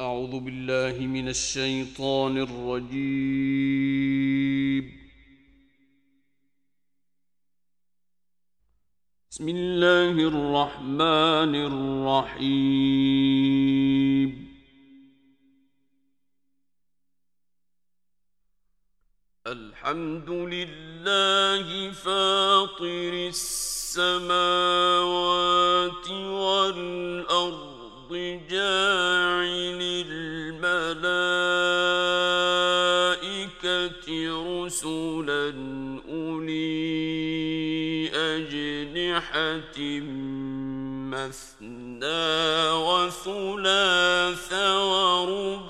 أعوذ بالله من الشيطان الرجيم. بسم الله الرحمن الرحيم. الحمد لله فاطر السماوات والأرض جاعل الملائكة رسلا أولي أجنحة مثنى وثلاث ورباع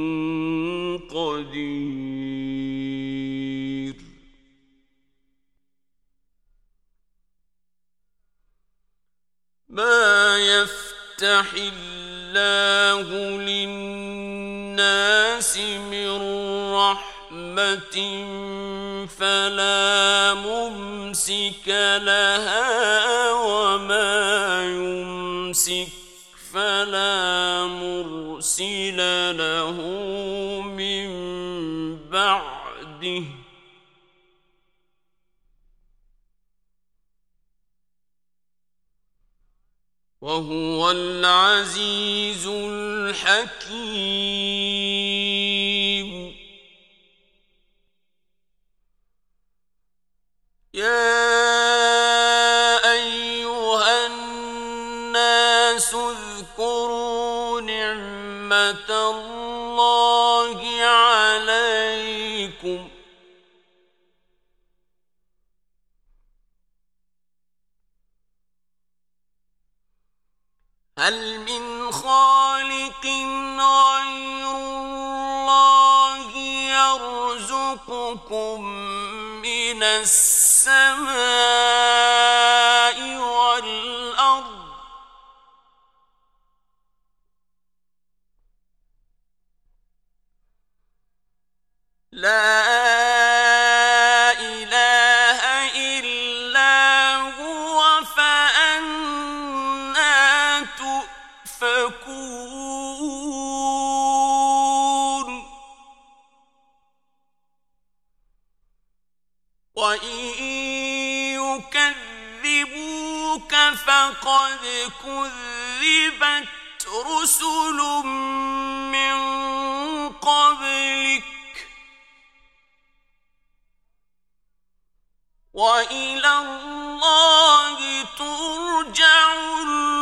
يفتح الله للناس من رحمة فلا ممسك لها وما يمسك فلا مرسل له من وهو العزيز الحكيم. يا أيها الناس اذكروا نعمة الله عليكم. هل من خالق غير الله يرزقكم من السماء والأرض؟ لا فقد كذبت رسل من قبلك وإلى الله ترجع الأمور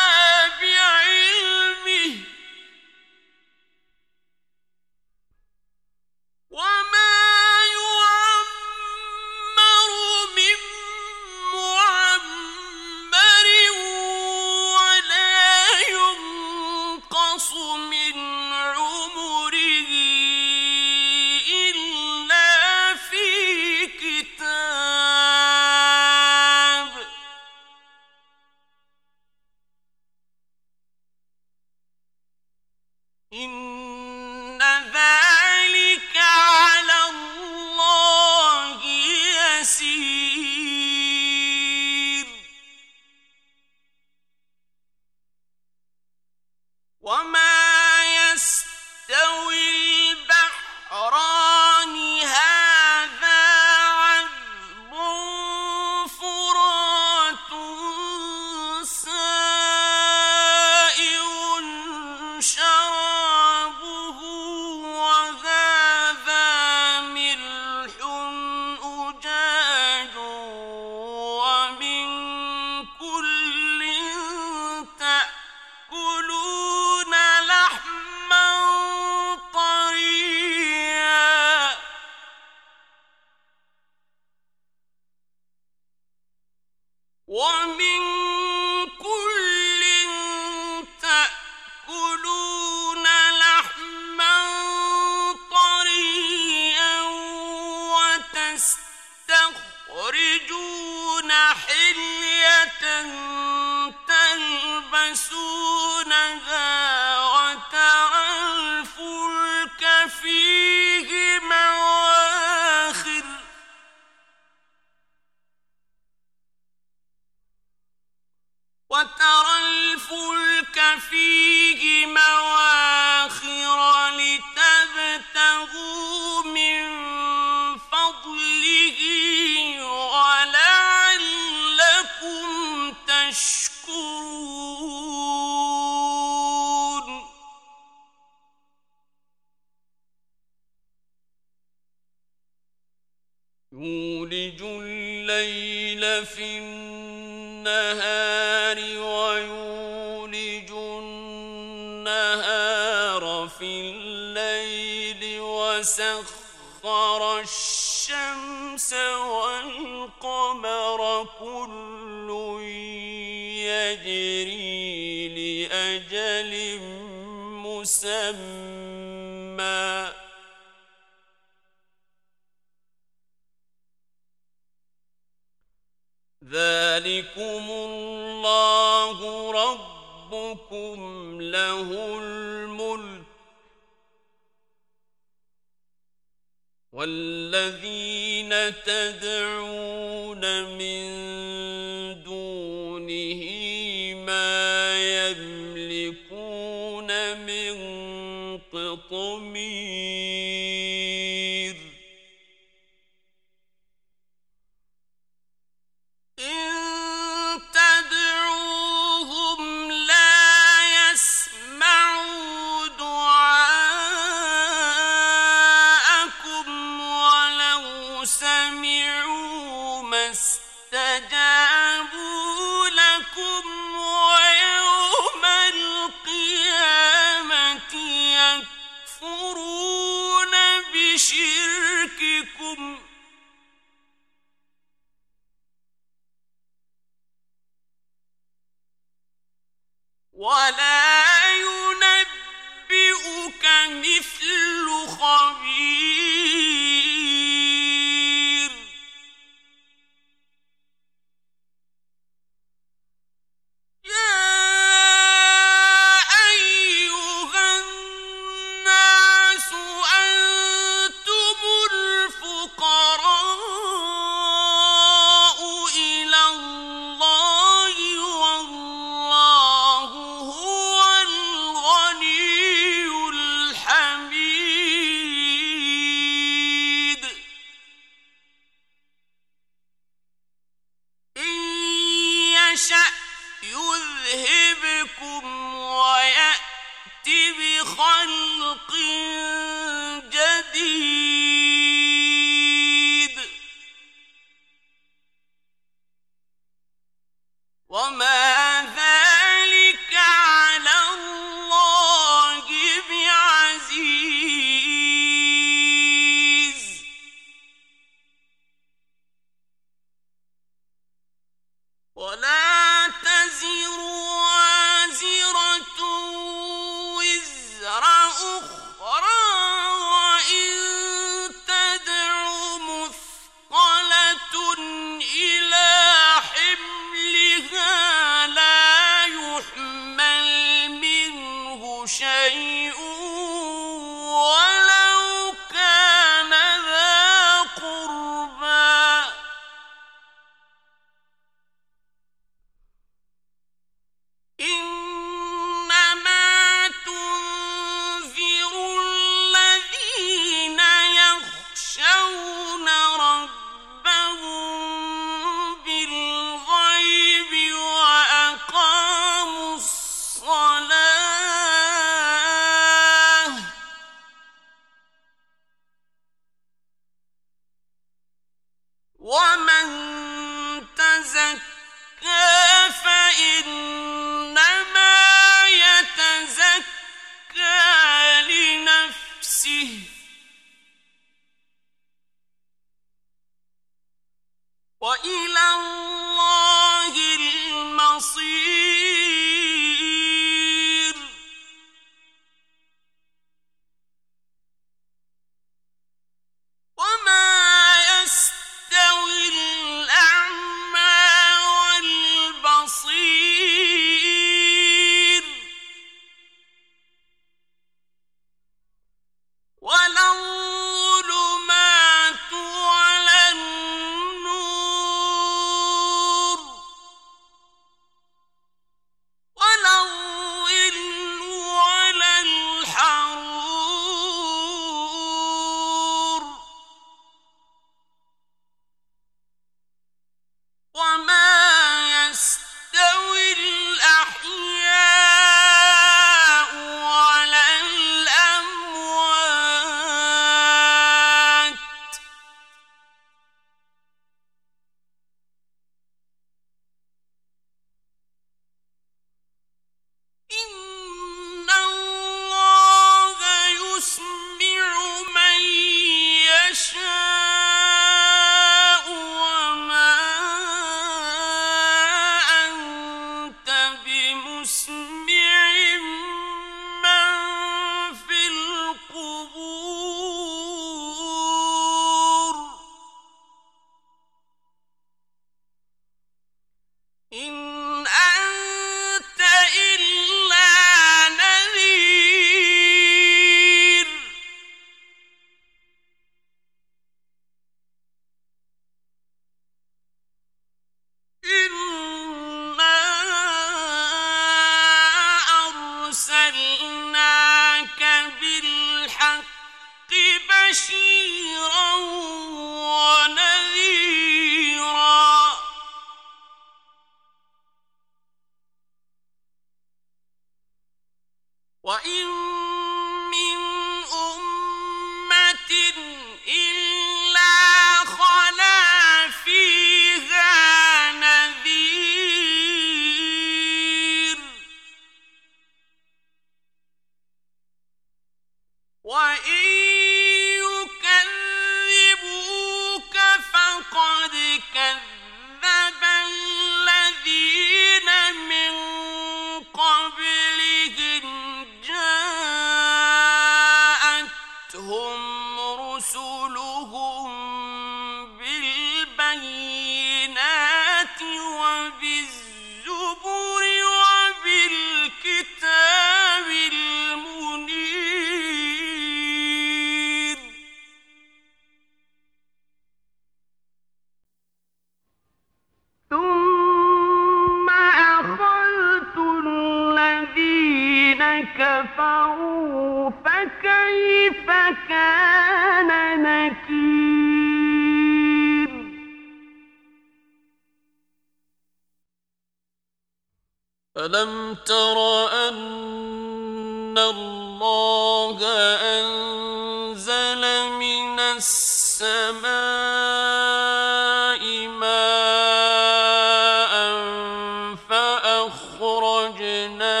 فأخرجنا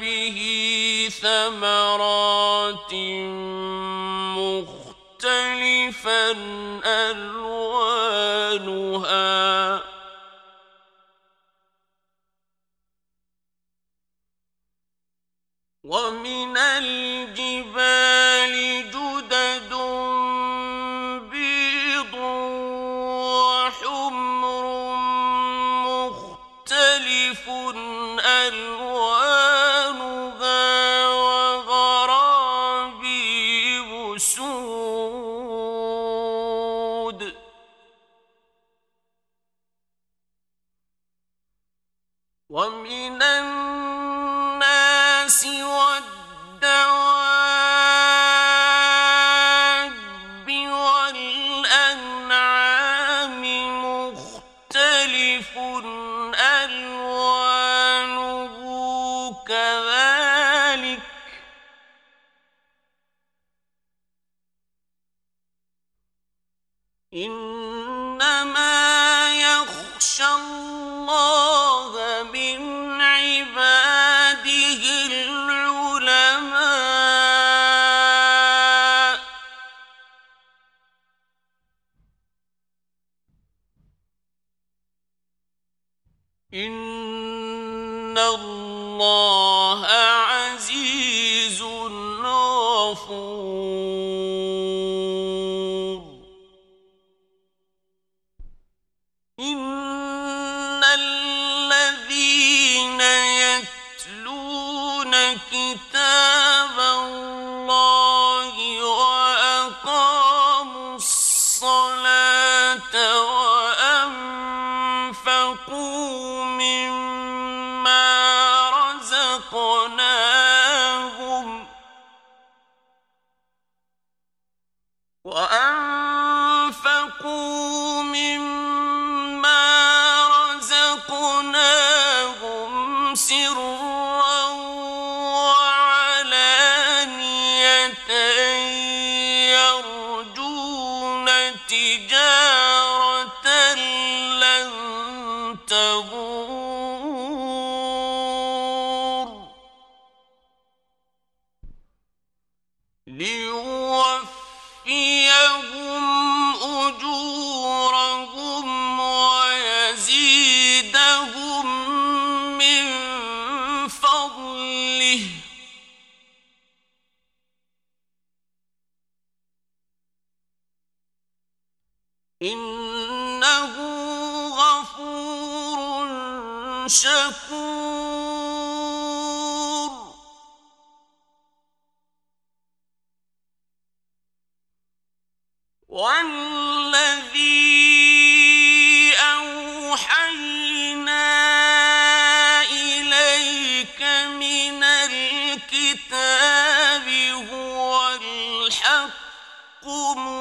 به ثمرات مختلفا إنما يخشى الله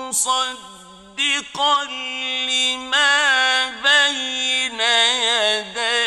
مصدقا لما بين يديه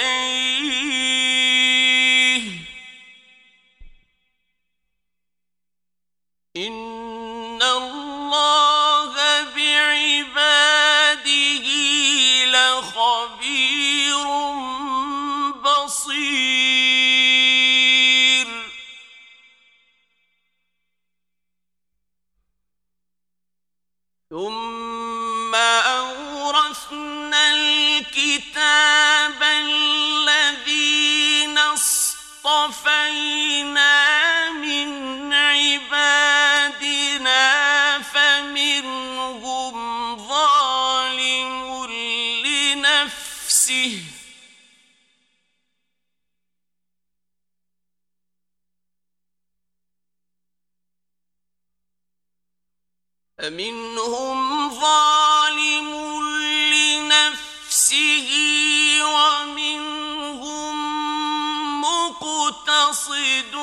فمنهم ظالم لنفسه ومنهم مقتصد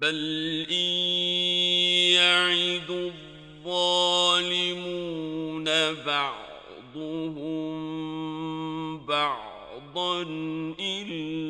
بل يعد الظالمون بعضهم بعضا إلا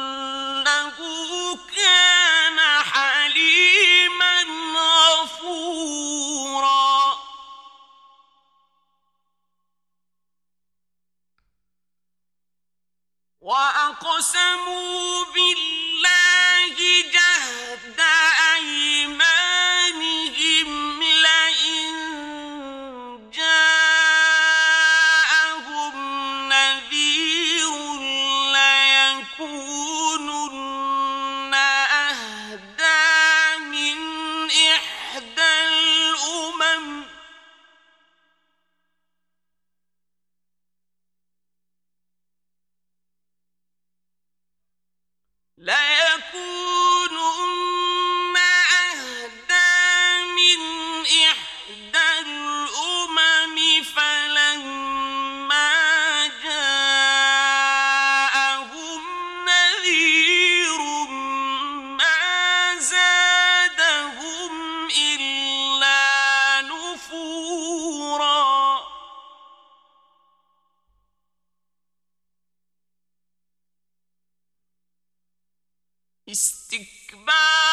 استقبال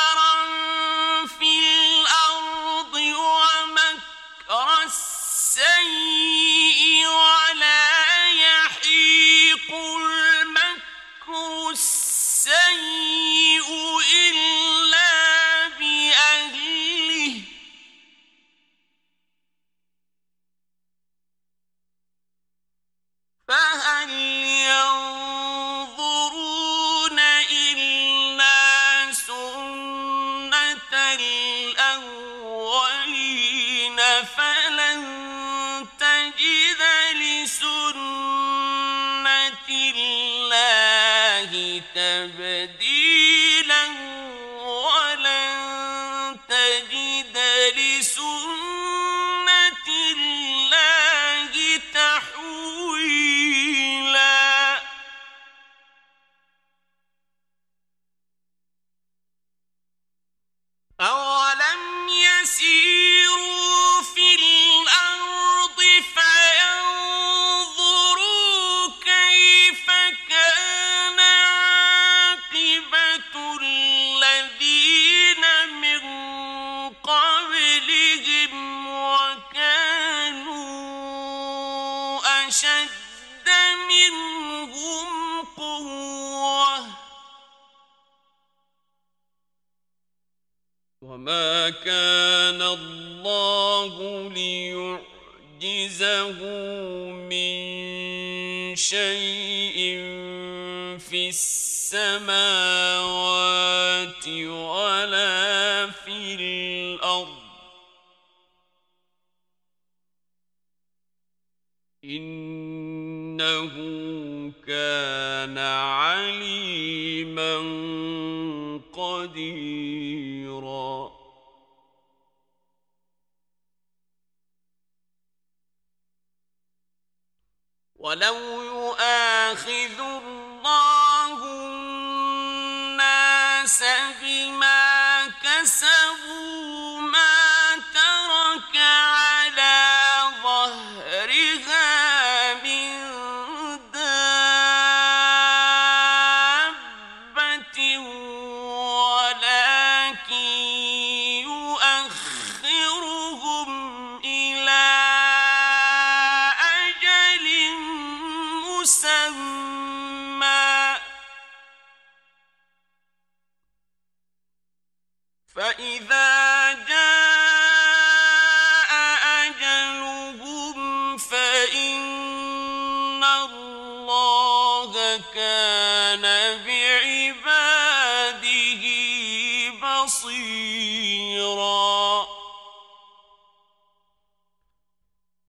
كان ولو